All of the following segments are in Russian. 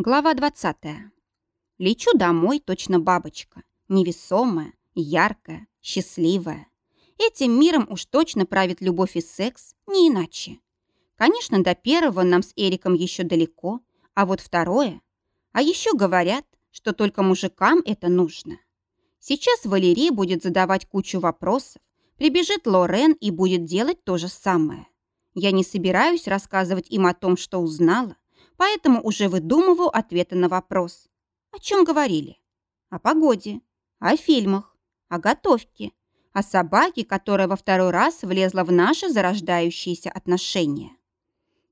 Глава 20. Лечу домой, точно бабочка. Невесомая, яркая, счастливая. Этим миром уж точно правит любовь и секс, не иначе. Конечно, до первого нам с Эриком еще далеко, а вот второе... А еще говорят, что только мужикам это нужно. Сейчас Валерий будет задавать кучу вопросов, прибежит Лорен и будет делать то же самое. Я не собираюсь рассказывать им о том, что узнала, поэтому уже выдумываю ответы на вопрос. О чем говорили? О погоде, о фильмах, о готовке, о собаке, которая во второй раз влезла в наши зарождающиеся отношения.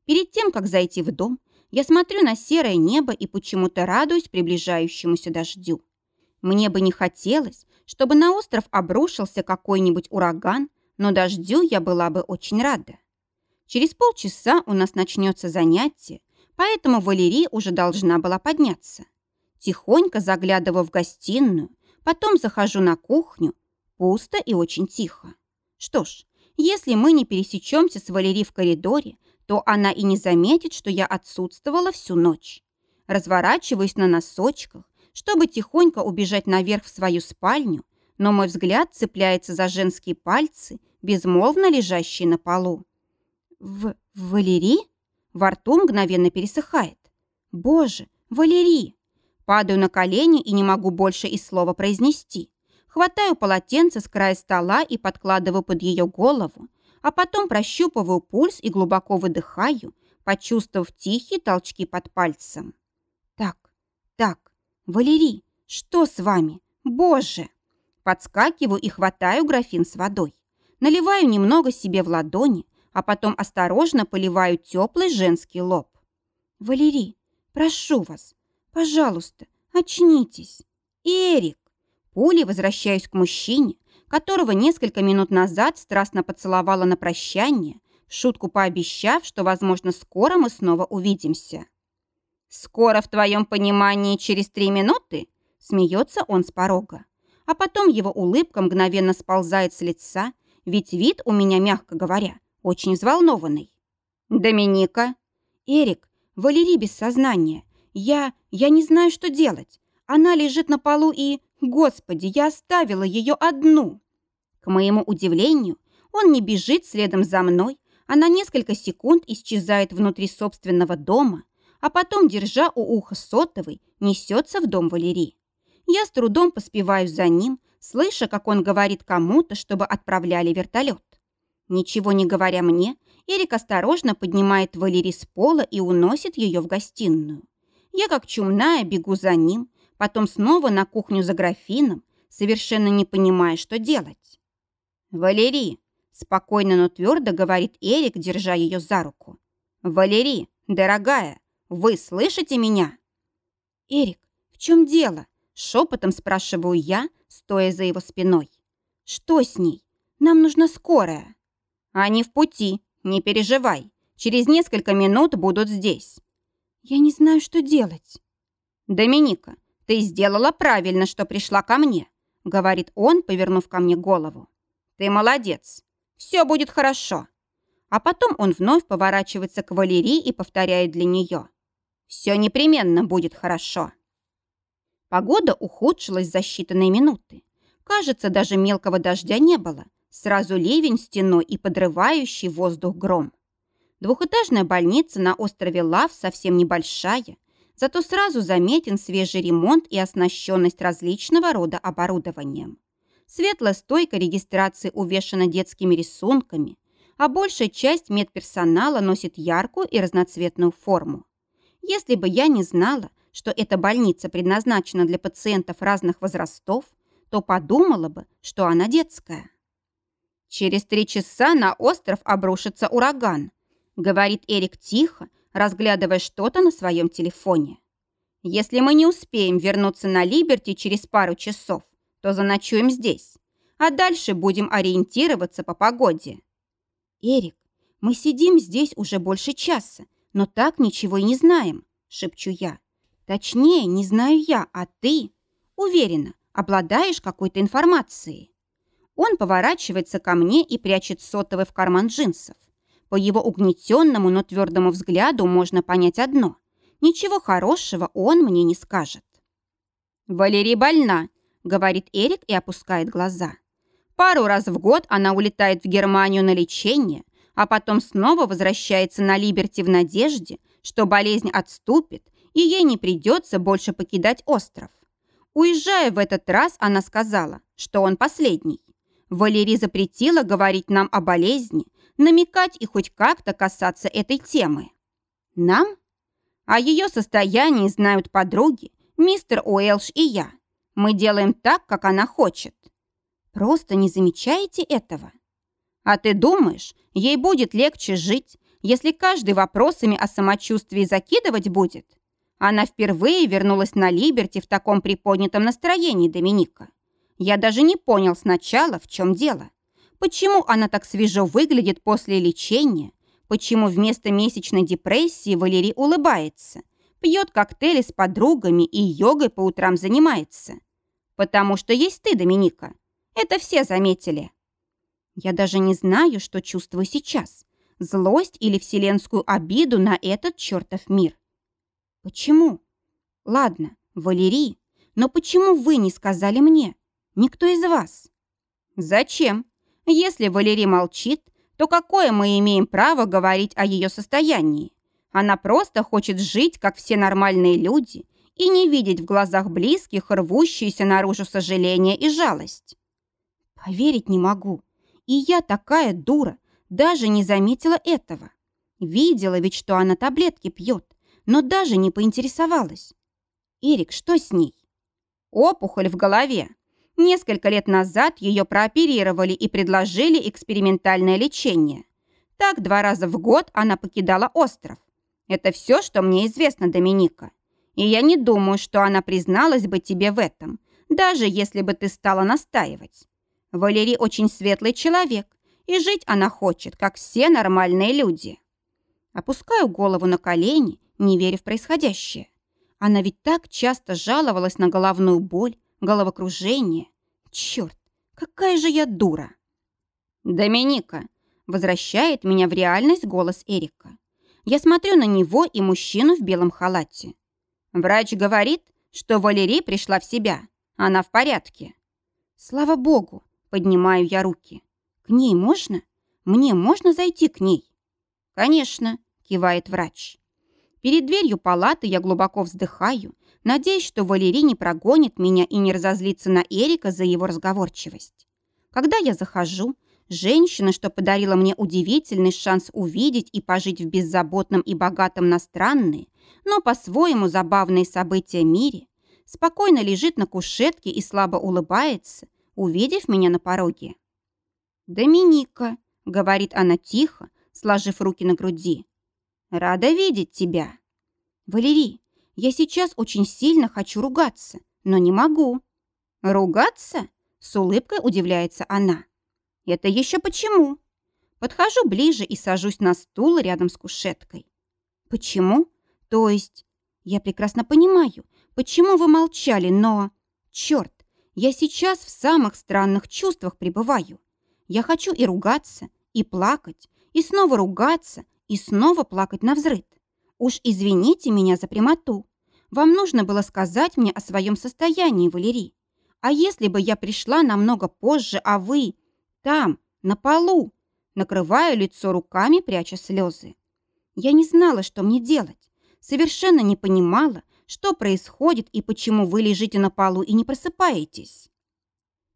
Перед тем, как зайти в дом, я смотрю на серое небо и почему-то радуюсь приближающемуся дождю. Мне бы не хотелось, чтобы на остров обрушился какой-нибудь ураган, но дождю я была бы очень рада. Через полчаса у нас начнется занятие, поэтому Валерий уже должна была подняться. Тихонько заглядываю в гостиную, потом захожу на кухню. Пусто и очень тихо. Что ж, если мы не пересечемся с Валерий в коридоре, то она и не заметит, что я отсутствовала всю ночь. Разворачиваюсь на носочках, чтобы тихонько убежать наверх в свою спальню, но мой взгляд цепляется за женские пальцы, безмолвно лежащие на полу. «В... Валерий?» Во рту мгновенно пересыхает. Боже, Валерий! Падаю на колени и не могу больше и слова произнести. Хватаю полотенце с края стола и подкладываю под ее голову, а потом прощупываю пульс и глубоко выдыхаю, почувствовав тихие толчки под пальцем. Так, так, Валерий, что с вами? Боже! Подскакиваю и хватаю графин с водой. Наливаю немного себе в ладони, а потом осторожно поливаю теплый женский лоб. «Валерий, прошу вас, пожалуйста, очнитесь. Эрик!» Пулей возвращаюсь к мужчине, которого несколько минут назад страстно поцеловала на прощание, шутку пообещав, что, возможно, скоро мы снова увидимся. «Скоро, в твоем понимании, через три минуты?» Смеется он с порога. А потом его улыбка мгновенно сползает с лица, ведь вид у меня, мягко говоря, очень взволнованный. «Доминика?» «Эрик, Валерий без сознания. Я... я не знаю, что делать. Она лежит на полу и... Господи, я оставила ее одну!» К моему удивлению, он не бежит следом за мной, а на несколько секунд исчезает внутри собственного дома, а потом, держа у уха сотовый, несется в дом Валерии. Я с трудом поспеваю за ним, слыша, как он говорит кому-то, чтобы отправляли вертолет. Ничего не говоря мне, Эрик осторожно поднимает Валерий с пола и уносит ее в гостиную. Я, как чумная, бегу за ним, потом снова на кухню за графином, совершенно не понимая, что делать. «Валерий!» – спокойно, но твердо говорит Эрик, держа ее за руку. «Валерий, дорогая, вы слышите меня?» «Эрик, в чем дело?» – шепотом спрашиваю я, стоя за его спиной. «Что с ней? Нам нужна скорая». Они в пути, не переживай. Через несколько минут будут здесь. Я не знаю, что делать. Доминика, ты сделала правильно, что пришла ко мне, говорит он, повернув ко мне голову. Ты молодец. Все будет хорошо. А потом он вновь поворачивается к Валерии и повторяет для нее. Все непременно будет хорошо. Погода ухудшилась за считанные минуты. Кажется, даже мелкого дождя не было. Сразу ливень стеной и подрывающий воздух гром. Двухэтажная больница на острове Лав совсем небольшая, зато сразу заметен свежий ремонт и оснащенность различного рода оборудованием. Светлая стойка регистрации увешана детскими рисунками, а большая часть медперсонала носит яркую и разноцветную форму. Если бы я не знала, что эта больница предназначена для пациентов разных возрастов, то подумала бы, что она детская. «Через три часа на остров обрушится ураган», говорит Эрик тихо, разглядывая что-то на своем телефоне. «Если мы не успеем вернуться на Либерти через пару часов, то заночуем здесь, а дальше будем ориентироваться по погоде». «Эрик, мы сидим здесь уже больше часа, но так ничего и не знаем», шепчу я. «Точнее, не знаю я, а ты, уверена, обладаешь какой-то информацией». Он поворачивается ко мне и прячет сотовый в карман джинсов. По его угнетенному, но твердому взгляду можно понять одно. ничего хорошего он мне не скажет. «Валерий больна», — говорит Эрик и опускает глаза. Пару раз в год она улетает в Германию на лечение, а потом снова возвращается на Либерти в надежде, что болезнь отступит, и ей не придется больше покидать остров. Уезжая в этот раз, она сказала, что он последний. Валерий запретила говорить нам о болезни, намекать и хоть как-то касаться этой темы. Нам? О ее состоянии знают подруги, мистер Уэлш и я. Мы делаем так, как она хочет. Просто не замечаете этого? А ты думаешь, ей будет легче жить, если каждый вопросами о самочувствии закидывать будет? Она впервые вернулась на Либерти в таком приподнятом настроении Доминика. Я даже не понял сначала, в чем дело. Почему она так свежо выглядит после лечения? Почему вместо месячной депрессии Валерий улыбается, пьет коктейли с подругами и йогой по утрам занимается? Потому что есть ты, Доминика. Это все заметили. Я даже не знаю, что чувствую сейчас. Злость или вселенскую обиду на этот чертов мир. Почему? Ладно, Валерий, но почему вы не сказали мне? Никто из вас. Зачем? Если Валерий молчит, то какое мы имеем право говорить о ее состоянии? Она просто хочет жить, как все нормальные люди, и не видеть в глазах близких рвущиеся наружу сожаление и жалость. Поверить не могу. И я такая дура, даже не заметила этого. Видела ведь, что она таблетки пьет но даже не поинтересовалась. «Эрик, что с ней?» «Опухоль в голове. Несколько лет назад ее прооперировали и предложили экспериментальное лечение. Так два раза в год она покидала остров. Это все, что мне известно, Доминика. И я не думаю, что она призналась бы тебе в этом, даже если бы ты стала настаивать. Валерий очень светлый человек, и жить она хочет, как все нормальные люди. Опускаю голову на колени не веря в происходящее. Она ведь так часто жаловалась на головную боль, головокружение. Черт, какая же я дура! «Доминика!» — возвращает меня в реальность голос Эрика. Я смотрю на него и мужчину в белом халате. Врач говорит, что Валерий пришла в себя. Она в порядке. Слава богу, поднимаю я руки. К ней можно? Мне можно зайти к ней? Конечно, кивает врач. Перед дверью палаты я глубоко вздыхаю, надеясь, что Валерий не прогонит меня и не разозлится на Эрика за его разговорчивость. Когда я захожу, женщина, что подарила мне удивительный шанс увидеть и пожить в беззаботном и богатом на странные, но по-своему забавные события мире, спокойно лежит на кушетке и слабо улыбается, увидев меня на пороге. «Доминика», — говорит она тихо, сложив руки на груди, Рада видеть тебя. Валерий, я сейчас очень сильно хочу ругаться, но не могу. Ругаться? С улыбкой удивляется она. Это еще почему? Подхожу ближе и сажусь на стул рядом с кушеткой. Почему? То есть, я прекрасно понимаю, почему вы молчали, но... Черт, я сейчас в самых странных чувствах пребываю. Я хочу и ругаться, и плакать, и снова ругаться, и снова плакать на взрыд. Уж извините меня за прямоту. Вам нужно было сказать мне о своем состоянии, Валерий. А если бы я пришла намного позже, а вы там, на полу, накрываю лицо руками, пряча слезы. Я не знала, что мне делать. Совершенно не понимала, что происходит и почему вы лежите на полу и не просыпаетесь.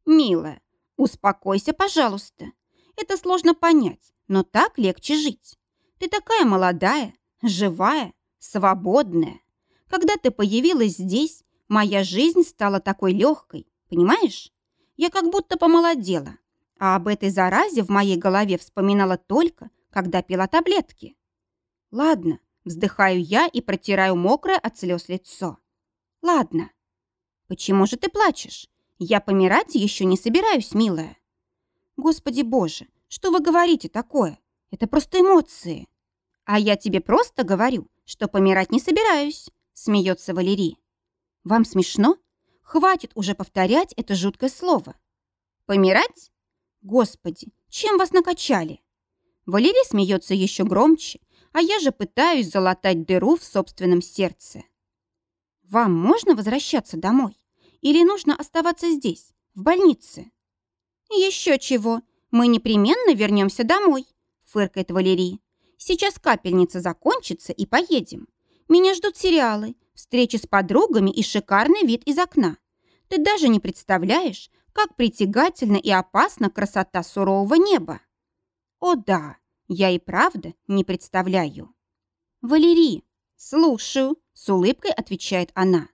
Милая, успокойся, пожалуйста. Это сложно понять, но так легче жить. Ты такая молодая, живая, свободная. Когда ты появилась здесь, моя жизнь стала такой легкой, понимаешь? Я как будто помолодела, а об этой заразе в моей голове вспоминала только, когда пила таблетки. Ладно, вздыхаю я и протираю мокрое от слез лицо. Ладно. Почему же ты плачешь? Я помирать еще не собираюсь, милая. Господи боже, что вы говорите такое? Это просто эмоции. А я тебе просто говорю, что помирать не собираюсь, смеется Валерий. Вам смешно? Хватит уже повторять это жуткое слово. Помирать? Господи, чем вас накачали? Валерий смеется еще громче, а я же пытаюсь залатать дыру в собственном сердце. Вам можно возвращаться домой? Или нужно оставаться здесь, в больнице? Еще чего, мы непременно вернемся домой, фыркает Валерий. Сейчас капельница закончится и поедем. Меня ждут сериалы, встречи с подругами и шикарный вид из окна. Ты даже не представляешь, как притягательна и опасна красота сурового неба. О да, я и правда не представляю. Валерий, слушаю, с улыбкой отвечает она.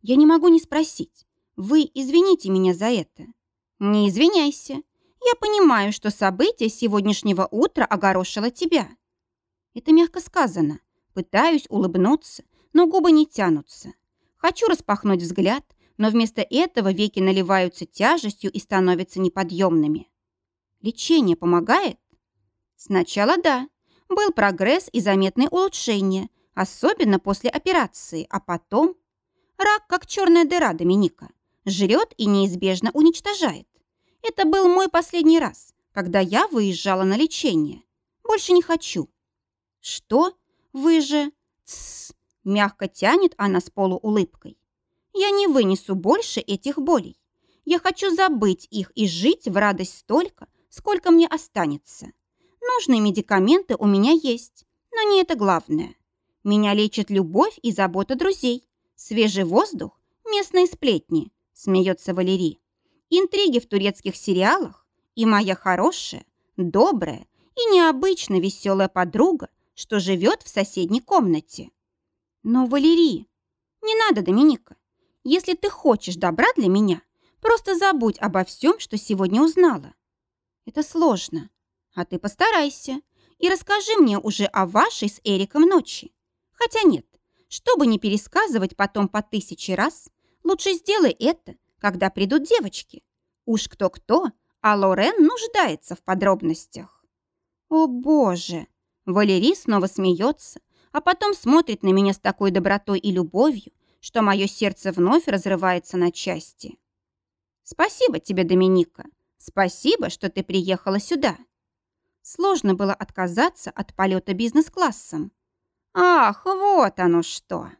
Я не могу не спросить. Вы извините меня за это. Не извиняйся. Я понимаю, что событие сегодняшнего утра огорошило тебя. Это мягко сказано. Пытаюсь улыбнуться, но губы не тянутся. Хочу распахнуть взгляд, но вместо этого веки наливаются тяжестью и становятся неподъемными. Лечение помогает? Сначала да. Был прогресс и заметные улучшения, особенно после операции, а потом... Рак, как черная дыра Доминика, жрет и неизбежно уничтожает. Это был мой последний раз, когда я выезжала на лечение. Больше не хочу. Что? Вы же... Тссс. Мягко тянет она с полуулыбкой. Я не вынесу больше этих болей. Я хочу забыть их и жить в радость столько, сколько мне останется. Нужные медикаменты у меня есть, но не это главное. Меня лечит любовь и забота друзей. Свежий воздух, местные сплетни, смеется Валерий. Интриги в турецких сериалах и моя хорошая, добрая и необычно веселая подруга, что живет в соседней комнате. Но, Валерий, не надо, Доминика. Если ты хочешь добра для меня, просто забудь обо всем, что сегодня узнала. Это сложно. А ты постарайся и расскажи мне уже о вашей с Эриком ночи. Хотя нет, чтобы не пересказывать потом по тысяче раз, лучше сделай это, когда придут девочки. Уж кто-кто, а Лорен нуждается в подробностях. О, Боже! Валерий снова смеется, а потом смотрит на меня с такой добротой и любовью, что мое сердце вновь разрывается на части. Спасибо тебе, Доминика. Спасибо, что ты приехала сюда. Сложно было отказаться от полета бизнес-классом. Ах, вот оно что!